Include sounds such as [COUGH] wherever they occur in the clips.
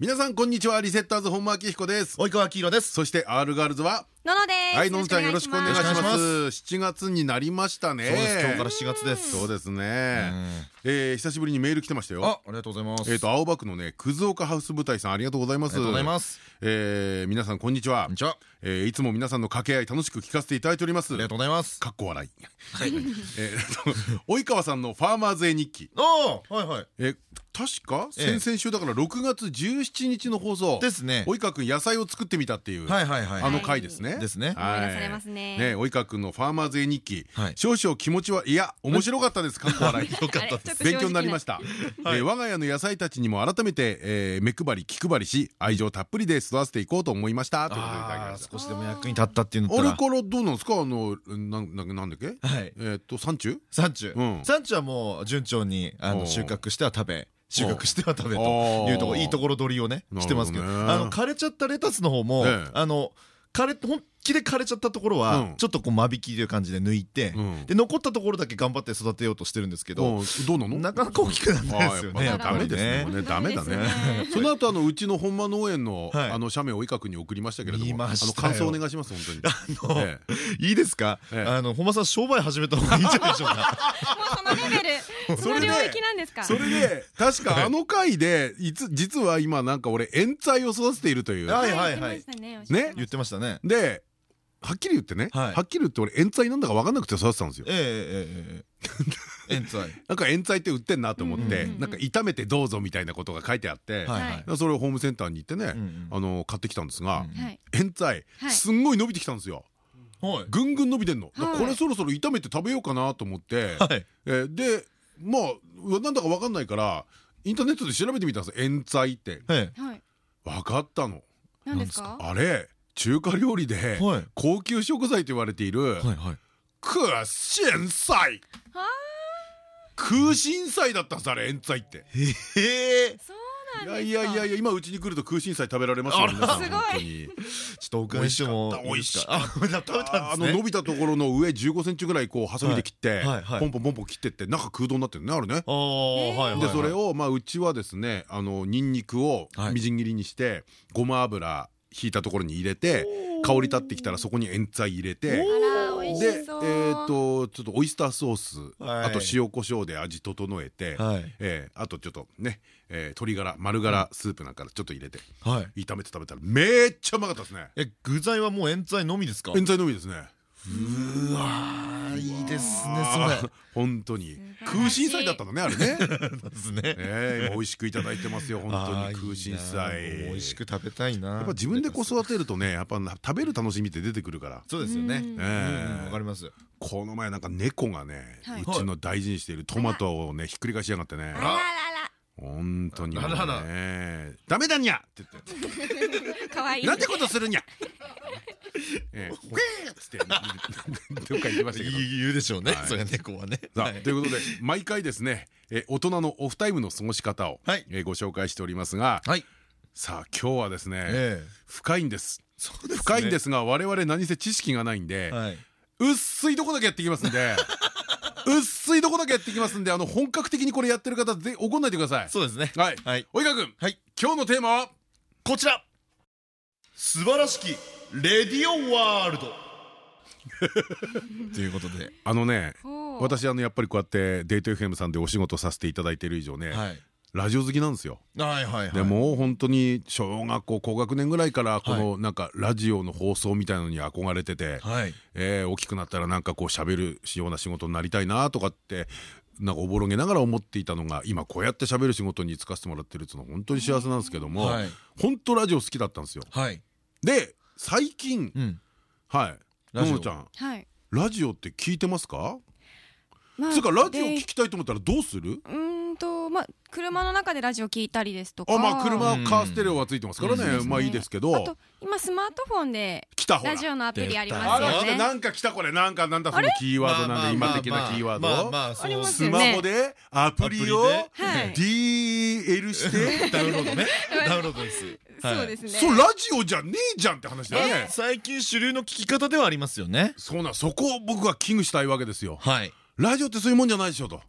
皆さんこんにちは。リセッターズ本間明彦です。及川黄色です。そして R ガールズはののです。はいののちゃんよろしくお願いします。よろしくお願いします。7月になりましたね。そうです今日から7月です。そうですね。えー久しぶりにメール来てましたよ。あありがとうございます。えっと青葉区のね葛岡ハウス舞台さんありがとうございます。ありがとうございます。えー皆さんこんにちは。こんにちは。えーいつも皆さんの掛け合い楽しく聞かせていただいております。ありがとうございます。かっこ笑い。はい。[LAUGHS] えーと及川さんのファーマーズ絵日記。おおはいはい。えー確か？ええ。先々週だから6月17日の放送。ですね。及川君野菜を作ってみたっていう。はいはいはい。あの回ですねですね。はい思い出されますね。ね及川君のファーマーズ絵日記。はい。少々気持ちはいや面白かったです。かっこ笑い。よかったです。勉強になりました、[LAUGHS] はい。えー我が家の野菜たちにも改めて、えー目配り気配りし愛情たっぷりで育てていこうと思いました。ということでいただきあーました。少しでも役に立ったっていうのあれからどうなんですか？あのなんなんなんだっけ？はい。えーっと山中山中うん。山中はもう順調にあの収穫しては食べ収穫しては食べというとこいいところ取りをねしてますけど。あの枯れちゃったレタスの方もええ。あの彼って本気で枯れちゃったところはうん。ちょっとこう間引きという感じで抜いてうん。で残ったところだけ頑張って育てようとしてるんですけどうん。どうなの？なかなか大きくならないですよねダメですねダメだね。ダメですね。その後あのうちの本間農園のはい。あの写メを及川君に送りましたけれどもあの感想お願いします本当に。あのえいいですか？ええ。あの本間さん商売始めた方がいいんじゃないでしょうか？[LAUGHS] もうそのレベルその領域なんですか？それで確かあの回でいつ実は今なんか俺冤罪を育てているという。はいはいはい。ねね言ってましたね。ではっきり言ってね、はっきり言って俺冤罪なんだか分かんなくて育ってたんですよ。ええ [LAUGHS] 冤罪。なんか冤罪って売ってんなと思ってなんか炒めてどうぞみたいなことが書いてあってはい、はい。それをホームセンターに行ってねあの買ってきたんですが冤罪すんごい伸びてきたんですよ。はい。ぐんぐん伸びてんの。これそろそろ炒めて食べようかなと思って。でまあなんだか分かんないからインターネットで調べてみたんです冤罪って。はい分かったの。なんですか？あれ中華料理ではい。高級食材と言われている空心菜。あ。空心菜だったんですあれ冤罪って。へえ。そういやいやいやいや今うちに来ると空心菜食べられますよ皆さんすごい。本当に。ちょっとお伺いしても美味しかあ [LAUGHS] 食べたんですね。あの伸びたところの上15センチぐらいこうハサミで切ってポンポンポンポン切ってって中空洞になってるねあれね。ああはいはい。でそれをまあうちはですねあのニンニクをはい。みじん切りにしてごま油ひいたところに入れて香り立ってきたらそこに塩菜入れてでえしそう。ーとちょっとオイスターソースはい。あと塩コショウで味整えてはい。えーあとちょっとねえー鶏ガラ丸ガラスープなんかちょっと入れてはい。炒めて食べたらめっちゃうまかったですね。え具材はもう冤罪のみですか？塩菜のみですね。うわですねそれ。[LAUGHS] 本当に。空心菜だったのねあれね。[LAUGHS] ですね。ええ今美味しくいただいてますよ本当に空心菜。美味しく食べたいな。やっぱ自分でこう育てるとねやっぱ食べる楽しみって出てくるから。そうですよね。わかります。この前なんか猫がねはい。うちの大事にしているトマトをねひっくり返しやがってね。あららら本当にもうあらら。ねダメだにゃ。って言って。可愛い。なんてことするにゃ。[LAUGHS] ええ。つってどっか行きましたけど。言うでしょうね。はい。それは猫はね。さあはい。ということで毎回ですねえ大人のオフタイムの過ごし方をはい。えご紹介しておりますがはい。さあ今日はですねええ。深いんです。そうですね。深いんですが我々何せ知識がないんではい。薄いとこだけやっていきますんで薄いとこだけやっていきますんであの本格的にこれやってる方ぜ怒んないでください。そうですね。はい。はい。及川君はい。今日のテーマは？こちら。素晴らしきレディオワールド。[LAUGHS] ということであのね私あのやっぱりこうやってデート FM さんでお仕事させていただいている以上ねはいラジオ好きなんですよ。はいはいはい。でもう本当に小学校高学年ぐらいからこのなんかラジオの放送みたいのに憧れててはい。えー大きくなったらなんかこう喋るような仕事になりたいなとかってなんかおぼろげながら思っていたのが今こうやって喋る仕事に就かせてもらってるっていうのは本当に幸せなんですけどもはい。本当ラジオ好きだったんですよ。はい。で最近うん。はい。ラジオ。ののちゃん。はい。ラジオって聞いてますか？まあつうかラジオで聞きたいと思ったらどうする？うーん。とまあ車の中でラジオ聞いたりですとか。あまあ車うん。カーステレオはついてますからね、うん。まあいいですけあどと今スマートフォンでラジオのアプリありあますよね。なんか来たこれ。なんかなんだそのキーワードなんだ今的なキーワード、スマホでアプリを DL して [LAUGHS] ダウンロードね。ダウンロードです。そうですね。そうラジオじゃねえじゃんって話だよね最近主流の聞き方ではありますよね。そうなんそこを僕は危惧したいわけですよ。はいラジオってそういうもんじゃないでしょと。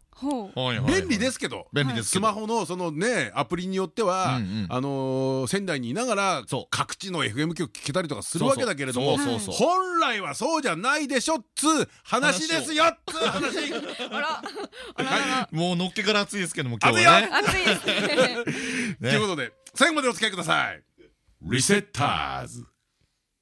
便利ですけど。便利ですスマホのそのねアプリによっては、あのー仙台にいながらそう。各地の FM 局聞けたりとかするわけだけれども本来はそうじゃないでしょっつう話ですよっつう話。もうのっけから暑いですけども今日はね。暑いですね。ということで最後までお付き合いください。リセッターズ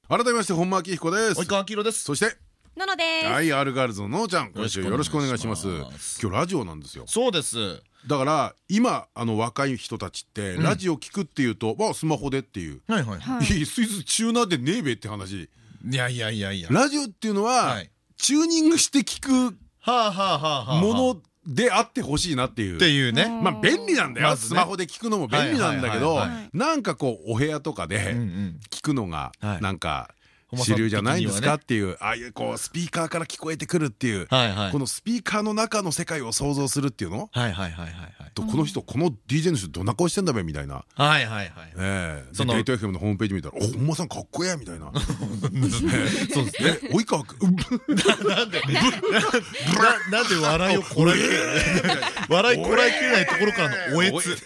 改めまして本間明彦です。及川明宏です。そしてのので。すはいアルガールズのののちゃん今週よろしくお願いします。よろしくお願いします。今日ラジオなんですよ。そうです。だから今あの若い人たちってラジオ聞くっていうとまあスマホでっていう。はいはい。はい。いいスイスチューナーでねえべって話。いやいやいやいや。ラジオっていうのは、はい。チューニングして聞くはあはあはあはあものであってほしいなっていう。っていうね。まあ便利なんだよ、スマホで聞くのも便利なんだけどはいはいはいなんかこうお部屋とかでん。聞くのがはい。なんか主流じゃないんですかっていうああいうこうスピーカーから聞こえてくるっていうこのスピーカーの中の世界を想像するっていうの？はいはいはいはいはい。とこの人この DJ の人どんな顔してんだべみたいな。はいはいはいえ。えート FM のホームページ見たら「お本間さんかっこええ」みたいな「[LAUGHS] そうですね。え及川君うんなんで？ななんで笑いをこらえきれない笑いこらえきれないところからのおえつ。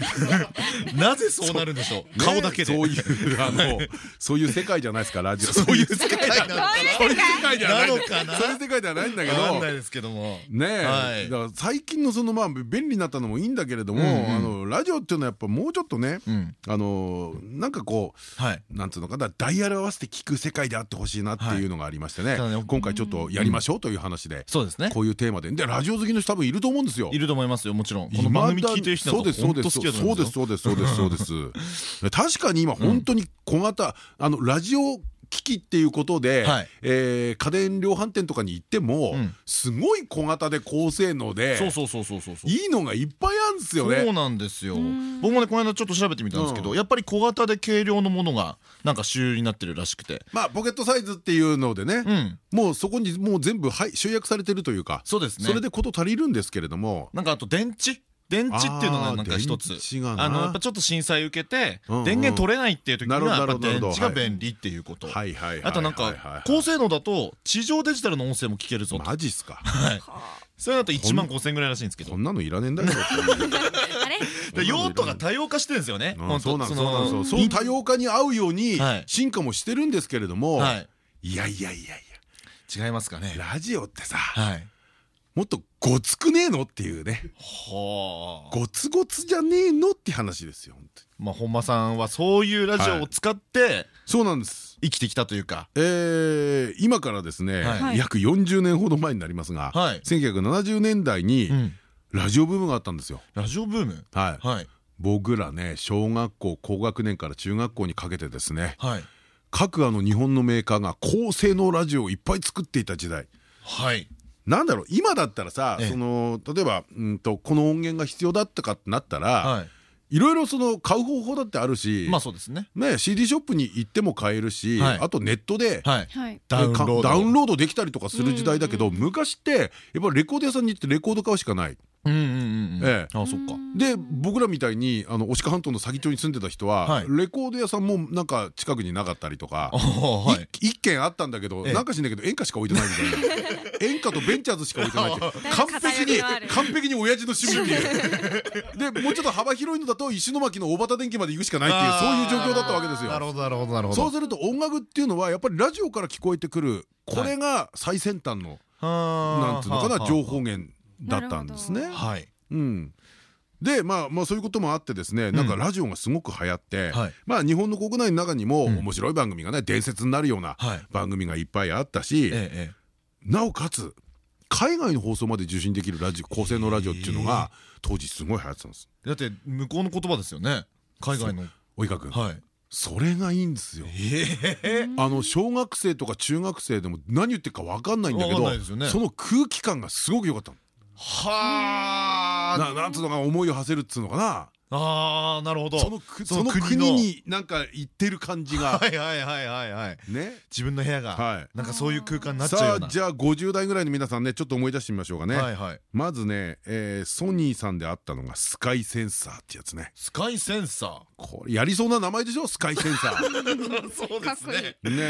なぜそうなるんでしょう？顔だけで。そういうあのそういう世界じゃないですかラジオ。そういう世界なのかそういう世界ではないそういう世界ではないんだけど。なわかんないですけども。ねえ、はい。だから最近のそのまあ便利になったのもいいんだけれども、ラジオっていうのはやっぱもうちょっとね、うん。あのなんかこうはい。なんつうのかなダイヤル合わせて聞く世界であってほしいなっていうのがありましてね,、今回ちょっとやりましょうという話で、そうですね。こういうテーマで。でラジオ好きの人多分いると思うんですよ。いると思いますよもちろん。この番組聞いてる人そうですそうですそうですそうですそうですそうです。確かに今本当に小型、あのラジオ機器っていうことで、はい。えー家電量販店とかに行っても、うん。すごい小型で高性能でそうそうそうそうそうそう。いいのがいっぱいあるんですよね。そうなんですよ。ん。僕もねこの間ちょっと調べてみたんですけどうん。やっぱり小型で軽量のものがなんか主流になってるらしくて。まあポケットサイズっていうのでね、うん。もうそこにもう全部はい集約されてるというかそうですね。それでこと足りるんですけれども。なんかあと電池電池っていうのがなんか一つ。あのやっぱちょっと震災受けて電源取れないっていう時にはなるやっぱ電池が便利っていうこと。あとなんか高性能だと地上デジタルの音声も聞けるぞと。マジっすか？[LAUGHS] はい。それだと1万5000円ぐらいらしいんですけど。そんなのいらねえんだけど。ってあれで用途が多様化してるんですよね。そうなんですのそうなんですよそう多様化に合うようにはい。進化もしてるんですけれども、はい。い、やいやいやい違いますかね。やラジオってさはいもっとごつくねえの？っていうね。はあ。ごつごつじゃねえの？って話ですよ本当に。まあ本間さんはそういうラジオを使ってそうなんです。生きてきたというか。えー今からですね、はい。約40年ほど前になりますが、はい。1970年代にうん。ラジオブームがあったんですよ。ラジオブーム？はい、はい。僕らね小学校高学年から中学校にかけてですねはい。各あの日本のメーカーが高性能ラジオをいっぱい作っていた時代。はいなんだろう今だったらさ、ええ。その例えばうんとこの音源が必要だったかってなったら、はい。い、ろいろその買う方法だってあるし、まあそうですね。ね、CD ショップに行っても買えるし、はい。あとネットで、はい。はい。ダウンロード。かダウンロードできたりとかする時代だけど、昔ってやっぱレコード屋さんに行ってレコード買うしかない。うんうんうんうん。ええ。あそっか。で僕らみたいにあの押川半島の先町に住んでた人は、はい。レコード屋さんもなんか近くになかったりとか [LAUGHS] 一軒あったんだけど、ええ。なんかしんだけど演歌しか置いてないみたいな。[LAUGHS] 演歌とベンチャーズしか置いてないって。完璧に完璧に親父の趣味っていう。[LAUGHS] でもうちょっと幅広いのだと石巻の大畑電機まで行くしかないっていうそういう状況だったわけですよ。なるほどなるほどなるほど。そうすると音楽っていうのはやっぱりラジオから聞こえてくるこれが最先端のななんつうのかな情報源だったんですね。はい。うん。でまあまあそういうこともあってですねなんかラジオがすごく流行って、はい。まあ日本の国内の中にもん。面白い番組がね伝説になるようなはい。番組がいっぱいあったし、えええなおかつ海外の放送まで受信できるラジオ高性能ラジオっていうのが当時すごい流行ってたんです。えだって向こうの言葉ですよね。海外の。及川君、はい。それがいいんですよ。ええ。あの小学生とか中学生でも何言ってるか分かんないんだけどね。その空気感がすごく良かったのはあ。ななんつうのか思いを馳せるっつうのかな。あーなるほど。そのくそそのの。国になんか行ってる感じが。はいはいはいはいはい。ね。自分の部屋がはい。なんかそういう空間になっちゃうさあじゃあ50代ぐらいの皆さんねちょっと思い出してみましょうかね。はいはい。まずねえーソニーさんであったのがスカイセンサーってやつね。スカイセンサこれやりそうな名前でしょ？スカイセンサー。ー [LAUGHS] そうかっこいいね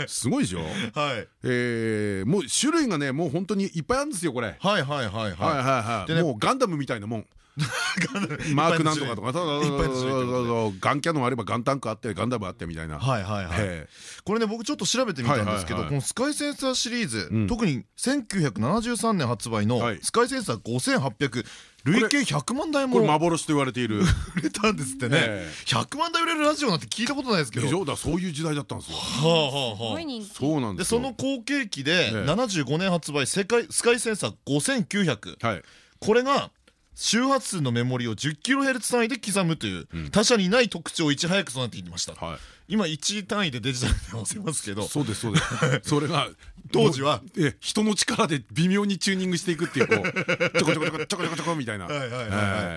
え。すごいでしょ？はい。えーもう種類がねもう本当にいっぱいあるんですよこれ。はいはいはいはい。はいはいはもうガンダムみたいなもん [LAUGHS] マークなんとかとかそうそういっぱいの種類そうそうガンキャノンあればガンタンクあってガンダムあってみたいな。はいはいはい。えこれね僕ちょっと調べてみたんですけどこのスカイセンサーシリーズ、うん。特に1973年発売のはい。スカイセンサー5800累計100万台えこれも売幻と言われている。[LAUGHS] れたんですってね。え100万台売れるラジオなんて聞いたことないですけど。だそういう時代だったんですよ。はあはあすごはい人気。そうなんですその後継機でええ。75年発売世界スカイセンサー5900はい。これが周波数のメモリを 10kHz 単位で刻むといううん。他社にない特徴をいち早く備えていました。はい今1単位でデジタルで合わせますけど。そうですそうです。それが [LAUGHS] 当時は。え人の力で微妙にチューニングしていくっていうこう [LAUGHS] ちょこちょこちょこちょこちょこみたいな。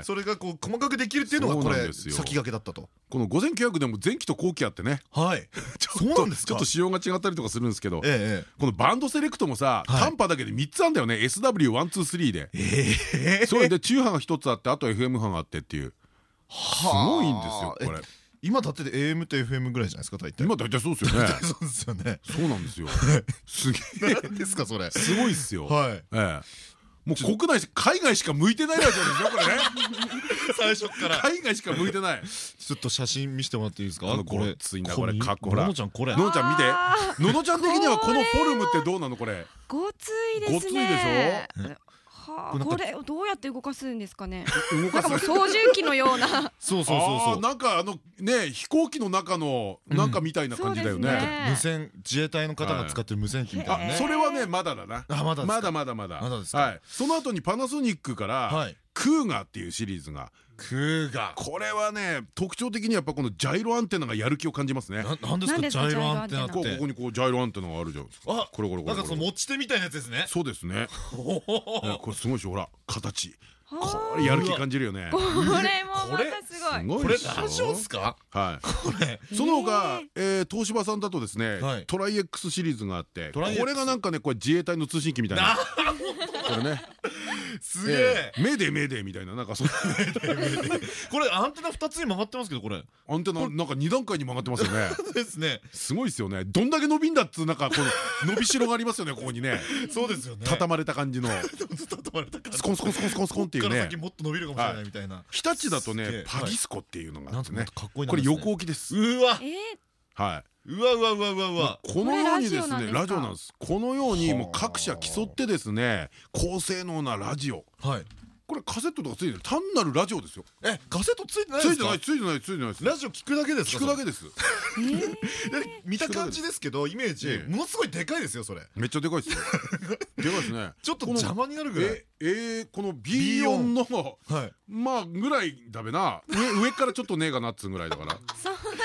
それがこう細かくできるっていうのがこれ先駆けだったと。この5900でも前期と後期あってね。はい。[LAUGHS] そうなんですか。ちょっと仕様が違ったりとかするんですけど。えこのバンドセレクトもさはい。短波だけで3つあるんだよね。SW123 で。ええ。えそれで中波が1つあってあと FM 波があってっていう。すごいんですよこれ今だって AM と FM ぐらいじゃないですか大体。今大体そうですよね。[LAUGHS] そうですよね。そうなんですよ。[LAUGHS] すげえ。何ですかそれ。すごいっすよ。はい。ええ。もう国内し海外しか向いてないラジオですよこれね。[LAUGHS] 最初から。海外しか向いてない。ちょっと写真見せてもらっていいですか？あのごっついなこれ。かっこほら。ののちゃんこれ。ののちゃん見て。あののちゃん的にはこのフォルムってどうなのこれ。ごついですね。ごついではあこれどうやって動かすんですかね。動かす？なんかもう操縦機のような。[LAUGHS] そうそうそうあそう。ーなんかあのね飛行機の中のなんかみたいな感じだよね。ね。無線自衛隊の方が使ってる無線機みたいなね。あそれはねまだだな。あまだまだまだまだ。まだですか？はい。その後にパナソニックからはいクーガーっていうシリーズが。クーガこれはね特徴的にやっぱこのジャイロアンテナがやる気を感じますね。ななんですか？ジャイロアンテナっこうこてこにこうジャイロアンテナがあるじゃないですかあこれこれこれ。なんかその持ち手みたいなやつですね。そうですね。これすごいでしょ。ほら形ここれやる気感じるよね。これもまたすごい。これラジオっすか？はい。これ。[LAUGHS] その他、えー東芝さんだとですね、はい。トライ X シリーズがあってこれがなんかねこれ自衛隊の通信機みたいな。なこれね。すげえ。メーデーメーデーみたいななんかその [LAUGHS] これアンテナ二つに曲がってますけどこれ。アンテナなんか2段階に曲がってますよね。[LAUGHS] ですね。すごいですよね。どんだけ伸びんだっつうなんかこの伸びしろがありますよねここにね。そうですよね。畳まれた感じの。畳まれた感じ。スコンスコンスコンスコンスコンっていうね。こっから先もっと伸びるかもしれないみたいな。日立だとねパギスコっていうのがあってね。こいいなこれ横置きです。うわ。えー。はうわうわうわうわうわ。いこのようにですねラジオなんです。このようにもうはあ。各社競ってですね高性能なラジオ。はいこれカセットとかついてる。単なるラジオですよ。えカセットついてないついてですかないついてないついてないです。ラジオ聞くだけですか？聞くだけです。[LAUGHS] 見た感じですけどイメージええ。ものすごいでかいですよそれ。めっちゃでかいですよ。[LAUGHS] でかいですね。ちょっと邪魔になるぐらい。ええーこの B4 のはい。まあぐらいだべな。上上からちょっとねえがなっつうぐらいだから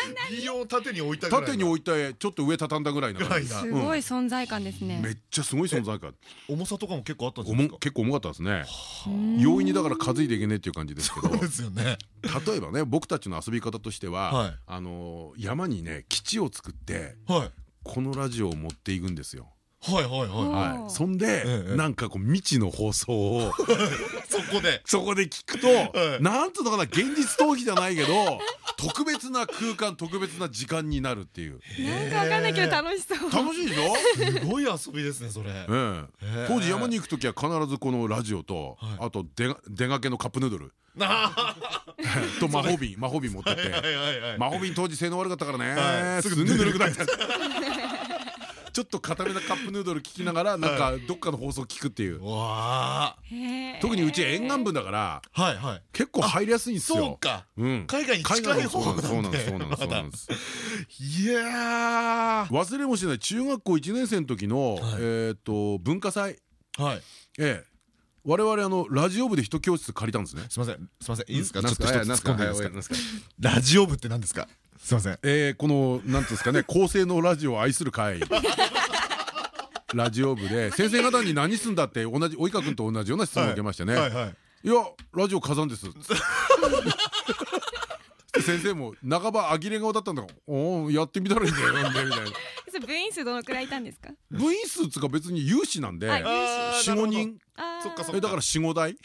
そん B を縦に置いたぐらいの。縦に置いてちょっと上畳んだぐらいなすごい存在感ですね。めっちゃすごい存在感。重さとかも結構あったんですか？重結構重かったですね。うん。容易にだから担いでいけねえっていう感じですけど。そうですよね。例えばね僕たちの遊び方としてははい。あの山にね基地を作ってはい。このラジオを持っていくんですよはいはいははい。そんでええなんかこう未知の放送を。い [LAUGHS] そこで。そこで聞くとい。なんつうのかな現実逃避じゃないけど特別な空間特別な時間になるっていう。なんかわかんないけど楽しそう。楽しいでしょ？すごい遊びですねそれ。ええ。当時山に行く時は必ずこのラジオとはい。あと出がけのカップヌードル。あ。[LAUGHS] とマホビンマホビン持ってって。ーはいはいはいマホビン当時性能悪かったからね。すぐぬるくなっちゃった [LAUGHS] ちょっと固めなカップヌードル聞きながらなんかどっかの放送聞くっていう。わへー。特にうち沿岸部だからーはいはい。結構入りやすいんですよ。そうか。うん。海外に近い方なんで。そうなんですそうなんですいや忘れもしない中学校1年生の時のはい。えっと文化祭。ーはい。ええ。我々あのラジオ部で一教室借りたんですね。すみませんすみません。いいですか？ちょっとなんすか？一つ突っ込んでいいですか？ラジオ部って何ですか？すみません。えーこのなんていうんですかね [LAUGHS] 高性能ラジオを愛する会。[LAUGHS] ラジオ部で先生方に何すんだって同じ及川君と同じような質問を受けましてね。はいはいい。やラジオ火山です。で [LAUGHS] 先生も半ば呆れ顔だったんだから「おおやってみたらいいんだよ」みたいな。それ部員数どのくらいいたんですか？部員数っつうか別に有志なんであ有志。45人？そっかそっえだから45台。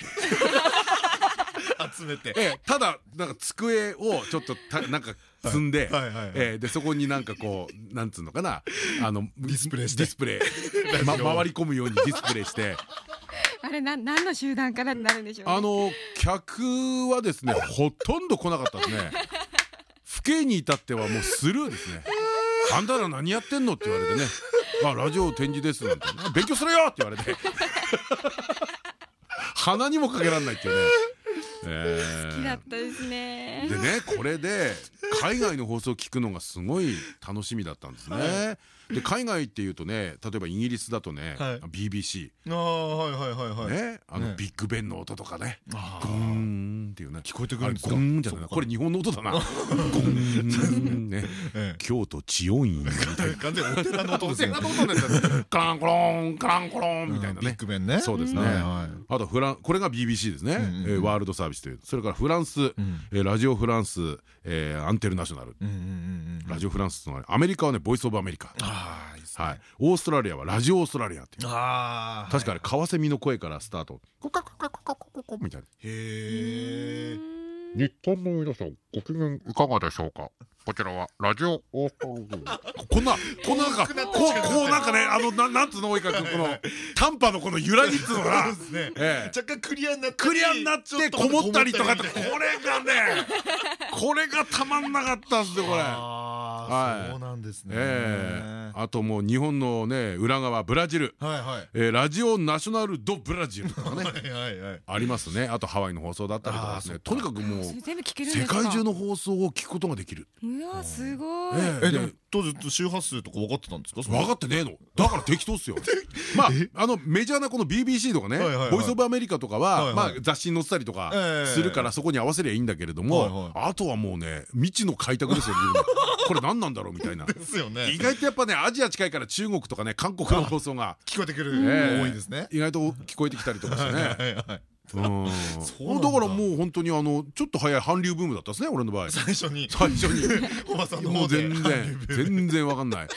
集めて。ええただなんか机をちょっとたなんか積んではいはいはい。ええでそこになんかこう [LAUGHS] なんつうのかな。あのディスプレイして。ディスプレイ。[LAUGHS] ま回り込むようにディスプレイして。[LAUGHS] あれな何の集団からになるんでしょうね。あの客はですねほとんど来なかったですね。府警に至ってはもうスルーですね。あんたら何やってんのって言われてね。あラジオ展示ですなんて勉強するよって言われて。鼻にもかけられないっていうね。えー。好きだったですね。でねこれで海外の放送を聞くのがすごい楽しみだったんですね。で海外っていうとね例えばイギリスだとね、はい。BBC ああはいはいはいはい。ねあのね。ビッグベンの音とかね。あゴーンっていうね。聞こえてくるんですか？ゴーンじゃないこれ日本の音だな。[LAUGHS] ゴーン。ね。え京都知音院みたいな。え [LAUGHS] 完全にお寺の音ですよ [LAUGHS] カランコロンカランコロンみたいなビッねグベンね。そうですね。あとフランこれが BBC ですね。ワールドサービスという。それからフランスラジオフランスえーアンテルナショナル。ラジオフランスのアメリカはねボイスオブアメリカはい。オーストラリアはラジオオーストラリアっていう。確かにカワセミの声からスタート。コカコカコカコココみたいなへえ日本の皆さんご機嫌いかがでしょうかこちらはラジオオーストラリアこんなこんななんかこうこうなんかねあのななんつうの及川君この短波のこの揺らぎっつうのが若干クリアになってクリアになってこもったりとかってここれがねこれがたまんなかったんですよこれ。そうなんですねええあともう日本のね裏側ブラジル、えーラジオナショナル・ド・ブラジルとかね。ありますね。あとハワイの放送だったりとかですね。とにかくもう世界中の放送を聞くことができる。うわすごい。ええでも当時周波数とか分かってたんですか？分かってねえの。だから適当っすよ。[LAUGHS] まああのメジャーなこの BBC とかねボイス・オブ・アメリカとかはまあ雑誌に載ってたりとかええするからそこに合わせりゃいいんだけれどはいもはあとはもうね未知の開拓ですよこれ何なんだろうみたいな。[LAUGHS] ですよね。意外とやっぱねアジア近いから中国とかね韓国の放送が。聞こえてくるええ。多いですね。意外と聞こえてきたりとかしてね。だ。だからもう本当にあのちょっと早い韓流ブームだったですね俺の場合。最初に。最初に。[LAUGHS] おばさんのもう全然。全然わかんない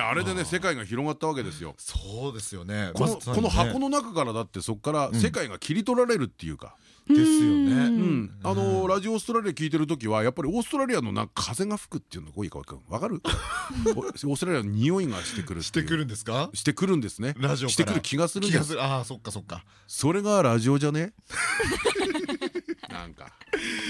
ねあれでね世界が広がったわけですよ。そうですよね。このこの箱の中からだってそこから世界が切り取られるっていうか。ですようねん。あのラジオオーストラリア聞いてる時はやっぱりオーストラリアのなんか風が吹くっていうのが多いかわかる？[LAUGHS] おオーストラリアの匂いがしてくるしてくるるんですか？してくるんですね。ラジオしてくる気がするん気ですああそっかそっか。それがラジオじゃね？なんか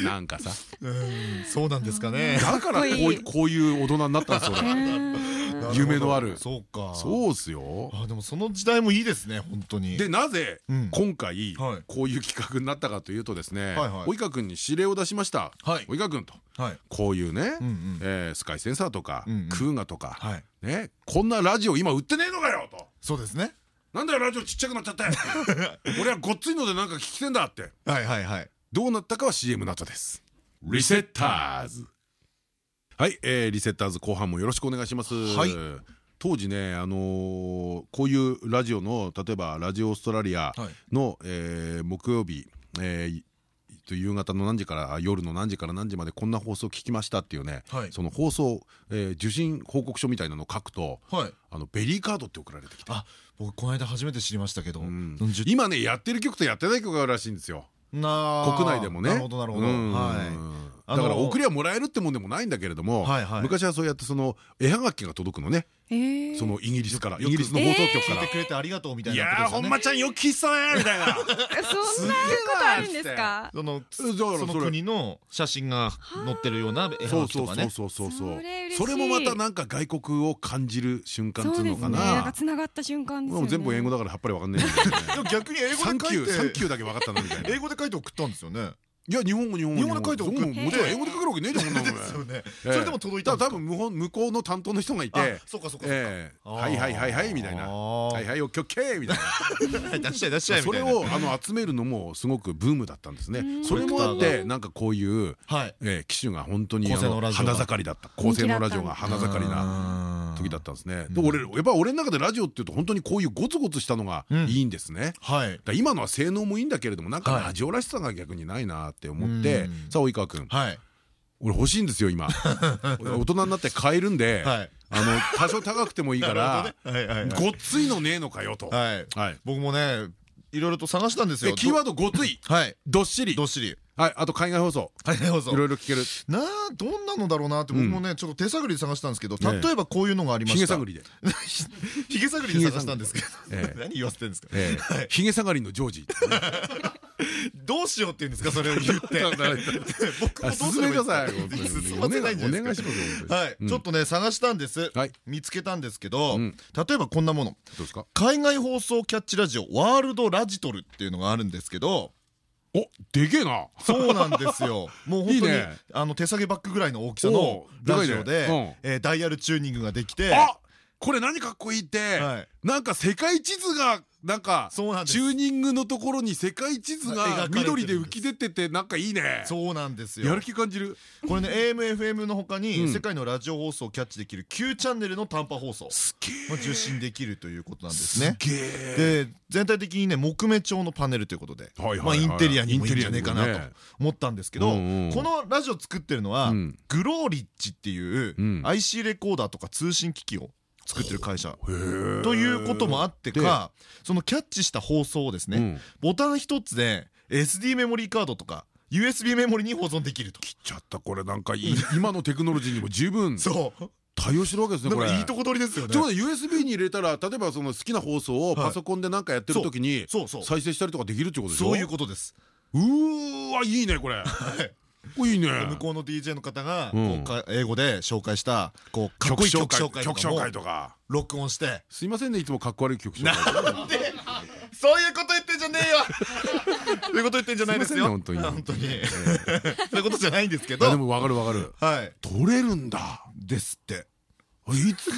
なんかさ。うんそうなんですかね。だからこういこういう大人になったんですよ。俺夢のある。そうか。そうっすよ。あでもその時代もいいですね本当に。でなぜうん。今回はい。こういう企画になったかというとですね及川君に指令を出しました。はい。及川君と。はい。こういうねスカイセンサーとかクーガとかはい。ねこんなラジオ今売ってねえのかよと。そうですね。なんだよラジオちっちゃくなっちゃって。[LAUGHS] 俺はごっついのでなんか聞きてんだって。はいはいはいどうなったかは CM の後です。リセッターズ。はい、えーリセッターズ後半もよろしくお願いします。はい。当時ねあのーこういうラジオの例えばラジオオーストラリアはい。の、えー木曜日、えーと夕方の何時からあ夜の何時から何時までこんな放送聞きましたっていうね、はい。その放送、えー受信報告書みたいなのを書くとはい。あのベリーカードって送られてきて、あ僕この間初めて知りましたけど。うん。今ねやってる曲とやってない曲があるらしいんですよ国内でもね。なるほどなるほど。だから送りはもらえるってもんでもないんだけれども昔はそうやってその絵はがきが届くのね。ええそのイギリスから。イギリスの放送局聞から。いてくれてありがとうみたいいなことですよね。やー本間ちゃんよく聞いてたねみたいな。そんなことあるんですか？そのその国の写真が載ってるような絵そうそうそうはがきとかねそうそう。そうそれ嬉しい。それもまたなんか外国を感じる瞬間っつそううですのかなねなんか繋がった瞬間ですよね。もう全部英語だからやっぱりわかんないんだけどね。[LAUGHS] でも逆に英語で書いてーサンキューだけ分かったなみたいな。英語で書いて送ったんですよねいや日本語日本語日本語で書いて送るそうももちろん英語で書けるわけね [LAUGHS] えじゃんこんそれでも届いた多分向こう向こうの担当の人がいてあそうかそうかはいはいはいはいみたいな。はいはいオッケーオッケーみたいな。は [LAUGHS] い出しちゃい出しちゃいみそれをあの集めるのもすごくブームだったんですね。それもあってなんかこういう機種が本当に花盛りだった。高性能ラジオが花盛りな。な時だったんですね。で俺やっぱ俺の中でラジオっていうと本当にこういうゴツゴツしたのがいいんですね。はい。今のは性能もいいんだけれどもなんかはい。ラジオらしさが逆にないなって思ってうん。さあ及川君。はい。俺欲しいんですよ今。[LAUGHS] 大人になって買えるんではい。あの多少高くてもいいから [LAUGHS] ごっついのねえのかよと。はい。はい。僕もねいろいろと探したんですよ。でキーワードごつい。はい。どっしり。どっしりはいあと海外放送。はいどうぞいろいろ聞ける。なあどんなのだろうなって僕もねちょっと手探りで探したんですけどええ。例えばこういうのがありました。ひげ探りで。[LAUGHS] ひげ探りで探したんですけど。ええ。何言わせてんですか。ええ。ひげ下がりのジョージ。[LAUGHS] どうしようって言うんですかそれを言 [LAUGHS] って。僕もどうすれいさい進ませない。んじゃないお願いしですかはい、うん。ちょっとね探したんです、はい。見つけたんですけど、うん。例えばこんなもの。海外放送キャッチラジオワールドラジトルっていうのがあるんですけどおでけえな。そうなんですよ。[LAUGHS] もう本当にあの手提げバッグぐらいの大きさのラジオで、ダイヤルチューニングができてあこれ何かっこいいってはい。なんか世界地図がなんかチューニングのところに世界地図が緑で浮き出ててなんかいいね。そうなんですよ。やる気感じる？これね AMFM のほかに、うん。世界のラジオ放送をキャッチできる Q チャンネルの短波放送すげえ。も受信できるということなんですね。すげえ。で全体的にね木目調のパネルということでインテリアにもいいんじゃねえかなと思ったんですけどこのラジオ作ってるのはうん。グローリッチっていううん。IC レコーダーとか通信機器を作ってる会社。ということもあってかそのキャッチした放送をですねうん。ボタン一つで SD メモリーカードとか USB メモリに保存できると。切っちゃったこれなんか [LAUGHS] 今のテクノロジーにも十分そう。対応してるわけですねこれ。いいとこ取りですよね。USB に入れたら例えばその好きな放送をパソコンでなんかやってる時に再生したりとかできるってことでしょ？そういうことです。うーわいいねこれいいね。向こうの DJ の方が英語で紹介したこうかっこいい曲紹介と曲紹かも介とか。録音して。すいませんねいつもかっこ悪い曲紹介。[LAUGHS] そういうこと言ってんじゃねえよ。[LAUGHS] そういうこと言ってんじゃないですよ。本当に。本当に。そういうことじゃないんですけいやでどもわかるわかる。はい。取れるんだですって。いつ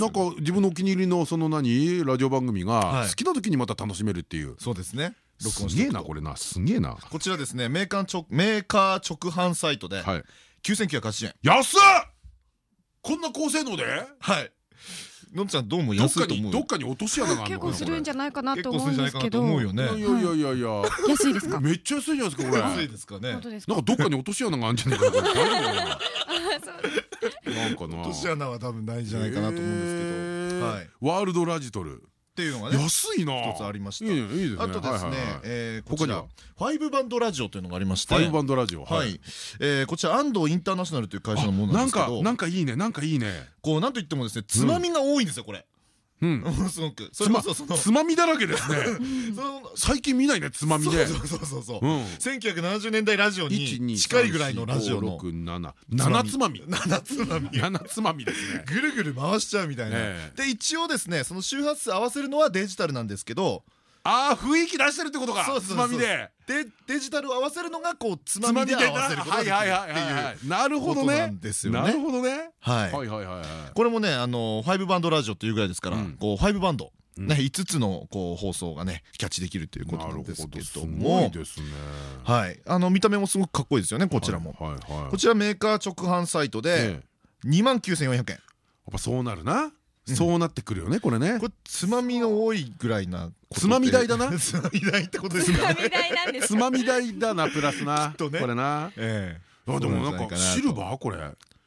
なんか自分のお気に入りのその何？ラジオ番組がはい。好きな時にまた楽しめるっていう。そうですね録音すげえしておくとなこれな。すげえな。こちらですねメーカー直メーカー直販サイトではい。9980円。安っ！こんな高性能で？はい。のんちゃんどうもどっか安いと思うにどっかに落とし穴があるのかな結構するんじゃないかな結と思構するんじゃないかなとうんですけど思うよね。いやいやいやいや。いや安いですか？めっちゃ安いじゃないですかこれ。安いですかね。本当ですか？なんかどっかに落とし穴があるんじゃないかなな [LAUGHS] なんかな。落とし穴は多分ないんじゃないかなと思うんですけど。はい。っワールドラジトルていうのがね安いな。一つありました。あとですねこちらファイブバンドラジオというのがありまして。ファイブバンドラジオはい。えーこちら安藤インターナショナルという会社のものななんですけど。なんかいいねなんかいいね。こうなんといってもですねつまみが多いんですよこれうん。すごく。それこそその。つまみだらけですね。[LAUGHS] 最近見ないねつまみでそうそうそうそうう。ん。1970年代ラジオに近いぐらいのラジオの。7七。つまみ。7つまみ。七つまみですね。ぐるぐる回しちゃうみたいな。ええ。で一応ですねその周波数合わせるのはデジタルなんですけどああ雰囲気出してるってことか。つまみで。でデジタルを合わせるのがこうつつまみで合わせることができるはいはいはいっていうはい。なるほどね。なるほどね。はい。はいはいはいはい。これもねあの5バンドラジオっていうぐらいですから、うん。こう5バンド、ね5つのこう放送がねキャッチできるということなんですけほど。もいですね。はい。あの見た目もすごくかっこいいですよねこちらも、こちらメーカー直販サイトでええ。2万9400円。やっぱそうなるな。そうなってくるよねこれね。これつまみの多いぐらいなつまみ代だな？[LAUGHS] つまみ代ってことですよねみたいなんです。つまみ代だなプラスな。とね。これな。ええ。あでもなんかシルバーこれ。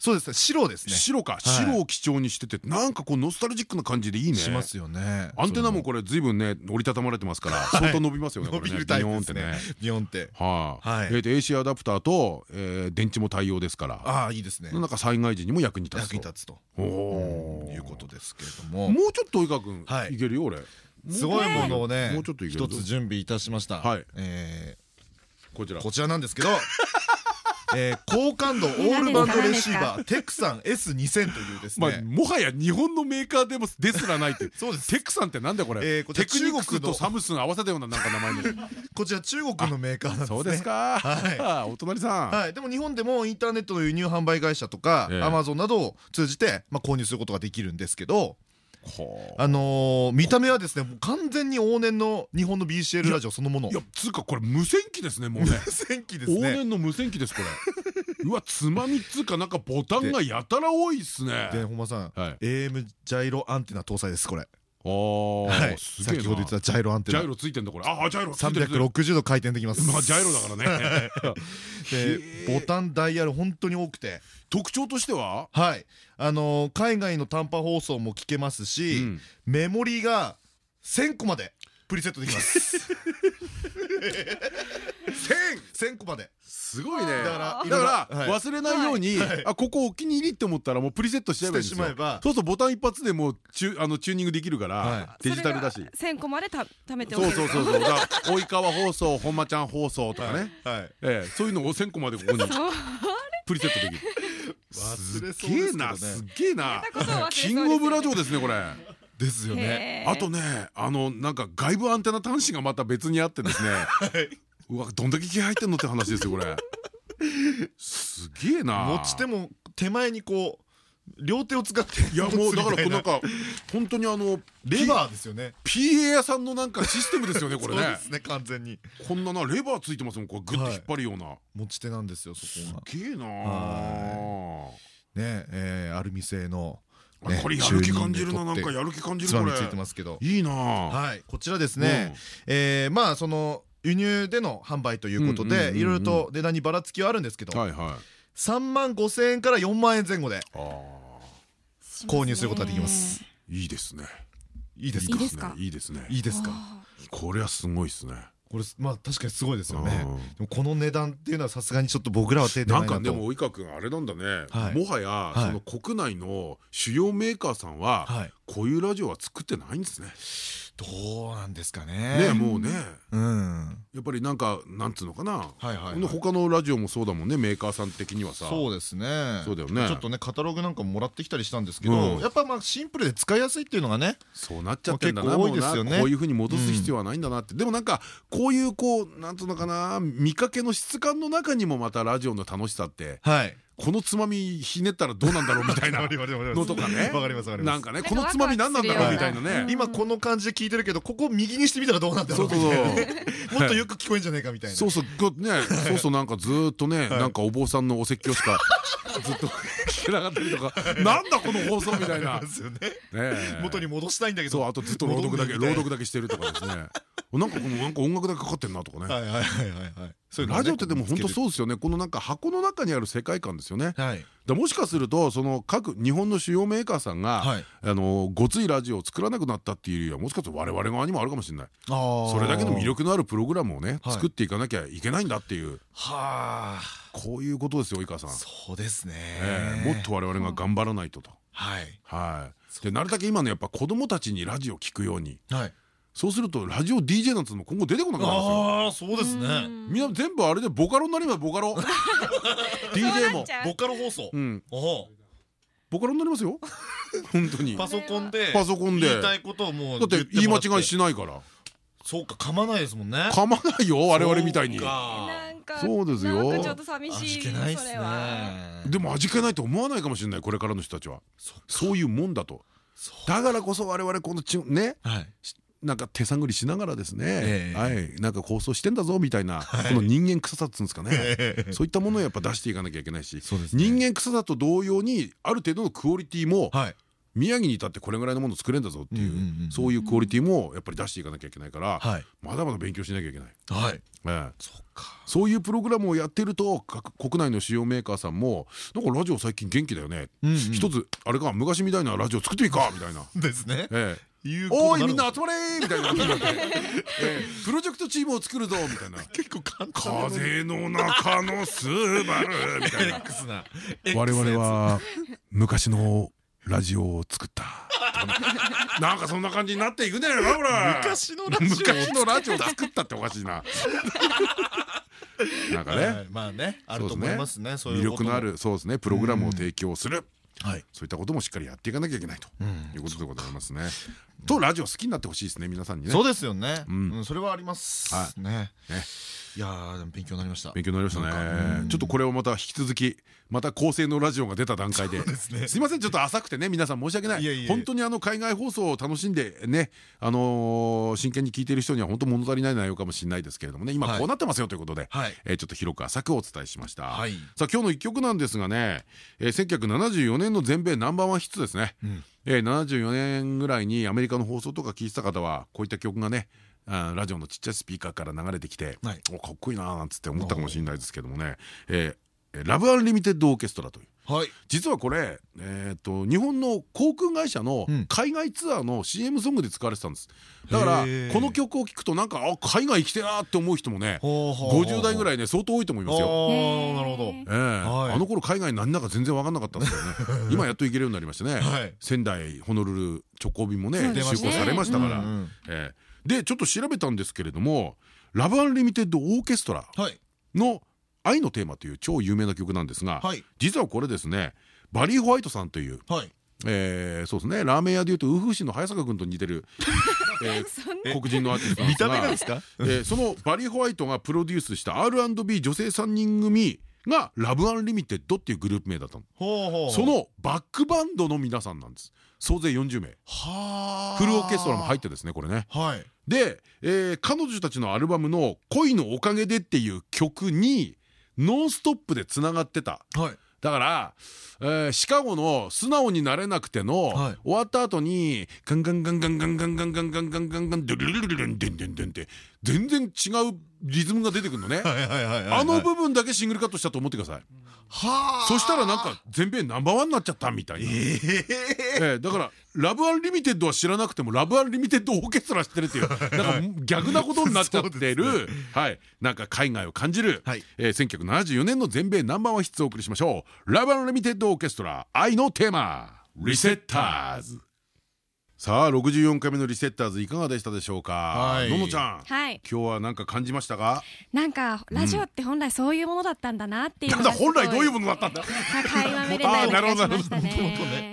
そうですね。白ですね。白か。白を基調にしててなんかこうノスタルジックな感じでいいね。しますよね。アンテナもこれ随分ね折りたたまれてますから相当伸びますよねこれね。伸びるタイビヨーンってね。プですねビヨンって。はいはい。えーと AC アダプターとえー電池も対応ですから。ああいいですね。なんか災害時にも役に立つと。役に立つと。おおいうことですけれども。もうちょっと及川君はい。いけるよ俺すごいものをねもうちょっといけるぞ。一つ準備いたしました。はい。えこちら。ーこちらなんですけど [LAUGHS] えー高感度オールバンドレシーバーテクサン S2000 というですまあねもはや日本のメーカーでもですらないって。[LAUGHS] そうです。テクさんってなんだよこれ。えーこちらテクニクス中国のとサムスン合わせたようななんか名前に [LAUGHS] こちら中国のメーカーなんですね。そうですか。はお隣さん。はい、でも日本でもインターネットの輸入販売会社とかええ。アマゾンなどを通じてまあ購入することができるんですけどほあのー見た目はですね完全に往年の日本の BCL ラジオそのもの。ういやつうかこれ無線機ですねもうね。無線機ですね。往年の無線機ですこれ。[LAUGHS] うわつまみっつうかなんかボタンがやたら多いっすね。で本間さんはい。AM ジャイロアンテナ搭載ですこれ。あ先ほど言ってたジャイロアンテナジャイロついてんだこれ。ああジャイロついてる。360度回転できます。[LAUGHS] まあジャイロだからね。[LAUGHS] でボタンダイヤル本当に多くて。特徴としては？はい。あのー海外の短波放送も聞けますし、うん。メモリが1000個までプリセットできます [LAUGHS] 1000個まで。すごいね。だからだからはい。忘れないようにはい。あここお気に入りって思ったらもうプリセットしちゃえばいいんですよ。してしまえば。そうするとボタン一発でもうチュあのチューニングできるからはデジタルだし。千個までた貯めておそうそうそうそう。だから及川放送本間ちゃん放送とかね。はい。ええそういうのを1000個までここに [LAUGHS] そう。プリセットできる。すげえなすげえな。キングオブラジオですねこれですよね。あとねあのなんか外部アンテナ端子がまた別にあってですね。[LAUGHS] うわどんだけ気合入ってんのって話ですよこれ。すげえな。持ち手も手前にこう両手を使っていやもうだからなんかか本当にあのレバーですよね。PA 屋さんのなんかシステムですよねこれね。そうですね完全に。こんななレバーついてますもんこれグッと引っ張るような。持ち手なんですよそこが。すげえなはねえーアルミ製のねこれやる気感じるななんかやる気感じるこれ。ついてますけど。いいな。はい。こちらですね。えーまあその輸入での販売ということうんうんうんうん。でいろいろと値段にばらつきはあるんですけどはいはい。3万5千円から4万円前後であ購入することができます。ーいいですね。いいですか？いいですかいいですね。いいですか？これはすごいですねこれまあ確かにすごいですよね。うん。でもこの値段っていうのはさすがにちょっと僕らは手出なんかでも及川君あれなんだね、はい。もはや、はい。その国内の主要メーカーさんは、はいこういうラジオは作ってないんですね。どうなんですかね。ねもうね。うん。やっぱりなんかなんつうのかな、はいはいはい。この他のラジオもそうだもんねメーカーさん的にはさ。そうですね。そうだよね。ちょっとねカタログなんかももらってきたりしたんですけど、うん。やっぱまあシンプルで使いやすいっていうのがねそうなっちゃってんだな多いですよね。こういうふうに戻す必要はないんだなって、でもなんかこういうこうなんつうのかな見かけの質感の中にもまたラジオの楽しさってはいこのつまみひねったらどうなんだろうみたいな [LAUGHS] のとかね。わかりますわかります。なんかねこのつまみ何なんだろうみたいなね。うん今この感じで聞いてるけどここ右にしてみたらどうなんだろそううそうそう。[LAUGHS] もっとよく聞こえんじゃねえかみたいな。そうそうねそうそうなんかずーっとねなんかお坊さんのお説教しかずっと聞けなかったりとか。[LAUGHS] なんだこの放送みたいな。ねですよね。え。元に戻したいんだけど。そうあとずっと朗読だけ朗読だけしてるとかですね。[LAUGHS] なんかこのなんか音楽だけかかってんなとかね。はいはいはいはいラジオってでも本当うそうですよね。このなんか箱の中にある世界観ですよね。はいだもしかするとその各日本の主要メーカーさんが、はい。あのごついラジオを作らなくなったっていうよりはもしかすると我々側にもあるかもしれない。そそれだけの魅力のあるプログラムをねはい。作っていかなきゃいけないんだっていう。はあ。こういうことですよ及川さん、そうですね。ええもっと我々が頑張らないとと。はい。はい、でなるだけ今のやっぱ子供たちにラジオ聞くようにはいそうするとラジオ DJ なんてのも今後出てこなくなるんですよ。ああそうですね。みんな全部あれでボカロになりますボカロ DJ も。ボカロ放送。うん。おおボカロになりますよ。[LAUGHS] 本当に。パソコンでパソコンで。言いたいことをもうだって言い間違いししないから。そうか噛まないですもんね。噛まないよ我々みたいに。そうか。なんかそうですよ。なんかちょっと寂し味いでも味気ないと思わないかもしれないこれからの人たちは。そうそういうもんだと。だからこそ我々このちね。はいなんか手探りしながらですね、ええ。はい、なんか放送してんだぞみたいな、この人間臭さっつうんですかね、ええ。そういったものをやっぱ出していかなきゃいけないし、人間臭さと同様にある程度のクオリティもはい。宮城に至ってこれぐらいのもの作れんだぞっていうそういうクオリティもやっぱり出していかなきゃいけないから、はい。まだまだ勉強しなきゃいけない。はい。ええ。そうか。そういうプログラムをやってると各国内の主要メーカーさんも「なんかラジオ最近元気だよね」うんうん。一つあれか昔みたいなラジオ作っていいかみたいな。ですね。ええおいみんな集まれーみたいなプロジェクトチームを作るぞみたいな。結構簡単風の中のスバルみたい。な我々は昔のラジオを作った。なんかそんな感じになっていくんじゃないのかこれ。昔のラジオを昔のラジオを作ったっておかしいな。なんかはねいまあねあると思いますねそうい魅力のあるそうですねプログラムを提供するはい。そういったこともしっかりやっていかなきゃいけないと。うん。いうことでございますね。とラジオ好きになってほしいですね皆さんにね。そうですよね。うん。うんそれはありますはね。ねい。やーでも勉強になりました。勉強になりましたね。ちょっとこれをまた引き続きまた高性能ラジオが出た段階で。ですいませんちょっと浅くてね皆さん申し訳ない。本当にあの海外放送を楽しんでねあのー真剣に聞いている人には本当物足りない内容かもしれないですけれどもね。今はい。こうなってますよということでちょっと広く浅くお伝えしました。はい。さあ今日の一曲なんですがねえー1974年の全米ナンバーワンヒットですね。うん。えー74年ぐらいにアメリカの放送とか聞いてた方はこういった曲がねラジオのちっちゃいスピーカーから流れてきて、はい。おかっこいいなーなんつって思ったかもしれないですけどもね「えーラブ・アンリミテッド・オーケストラ」という。はい。実はこれ、えー、と日本の航空会社のうん。海外ツアーの CM ソングで使われてたんです。だからこの曲を聴くとなんかあ海外来てなーって思う人もね50代ぐらいいね相当多いと思いますよ。なるほど。ええ。はい。あの頃海外何だか全然分かんなかったんですよね。[LAUGHS] 今やっと行けるようになりましたね、はい。仙台ホノルル直行便もね就航されましたから、うええ。でちょっと調べたんですけれども「ラブ・アンリミテッド・オーケストラはい」の「愛のテーマ」という超有名な曲なんですが、はい。実はこれですねバリー・ホワイトさんという、はい。えーそうですねラーメン屋でいうとウーフーシの早坂君と似てる、[LAUGHS] えー黒人のアーティストなん見ですがた目がですか？えーそのバリー・ホワイトがプロデュースした R&B 女性3人組がラブ・アンリミテッドっていうグループ名だったの。ほうほう。そのバックバンドの皆さんなんです。総勢40名。はあ。フルオーケストラも入ってですねこれね。はい。で、えー彼女たちのアルバムの「恋のおかげで」っていう曲にノンストップでつながってた。はい。だから、えーシカゴの素直になれなくての、はい。終わった後にガンガンガンガンガンガンガンガンガンガンガンガンドゥルルルルルンデンデンデンって全然違うリズムが出てくるのね。あの部分だけシングルカットしたと思ってください。はあ。そしたらなんか全米ナンバーワンになっちゃったみたいな。えだから「ラブ・アンリミテッド」は知らなくても「ラブ・アンリミテッド・オーケストラ」知ってるっていうなんか逆なことになっちゃってる、はい、なんか海外を感じる、はい。えー1974年の全米ナンバーワンヒッツをお送りしましょう「ラブ・アンリミテッド・オーケストラ愛のテーマ」リセッターズさあ64回目のリセッターズいかがでしたでしょうか、はい。ののちゃんはい。今日は何か感じましたか？なんかラジオって本来そういうものだったんだなっていうなんだ本来どういうものだったんだ？垣間見れたような気がしま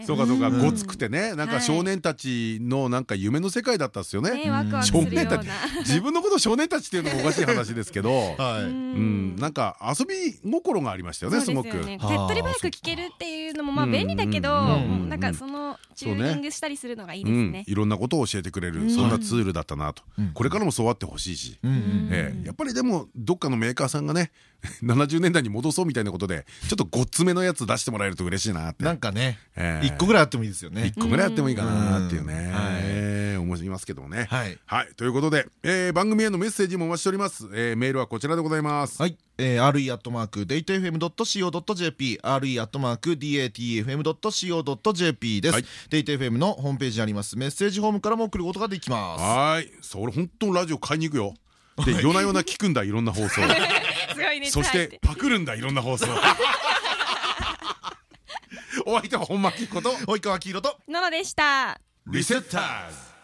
そうかそうか、んごつくてねなんか少年たちのなんか夢の世界だったっすよね。ねワクワクするような。少年たち。自分のこと少年たちっていうのもおかしい話ですけど。はい。うん。なんか遊び心がありましたよねすごく。手っ取り早く聞けるっていうのもまあうん。便利だけどうんなんかそのチューニングしたりするのがいいですうん。ねいろんなことを教えてくれる。うん。そんなツールだったなと。うん。これからもそうあってほしいし。やっぱりでもどっかのメーカーさんがね [LAUGHS] 70年代に戻そうみたいなことでちょっとごっつめのやつ出してもらえると嬉しいなって。なんかねええ。一個ぐらいあってもいいですよね。一個ぐらいやってもいいかなっていうね。思いますけどもね。はい。はい。ということでえー番組へのメッセージもお待ちしております。えーメールはこちらでございます。はい、えー、re アットマークデータ FM.co.jp re アットマーク datfm.co.jp です、はい。データ FM のホームページにあります。メッセージフォームからも送ることができます。はーい。それ本当のラジオ買いに行くよで夜な夜な聞くんだいろんな放送。[LAUGHS] すごい熱そしてパクるんだいろんな放送。[LAUGHS] お相手は本間きこと。及川黄色と。ののでした。リセッターズ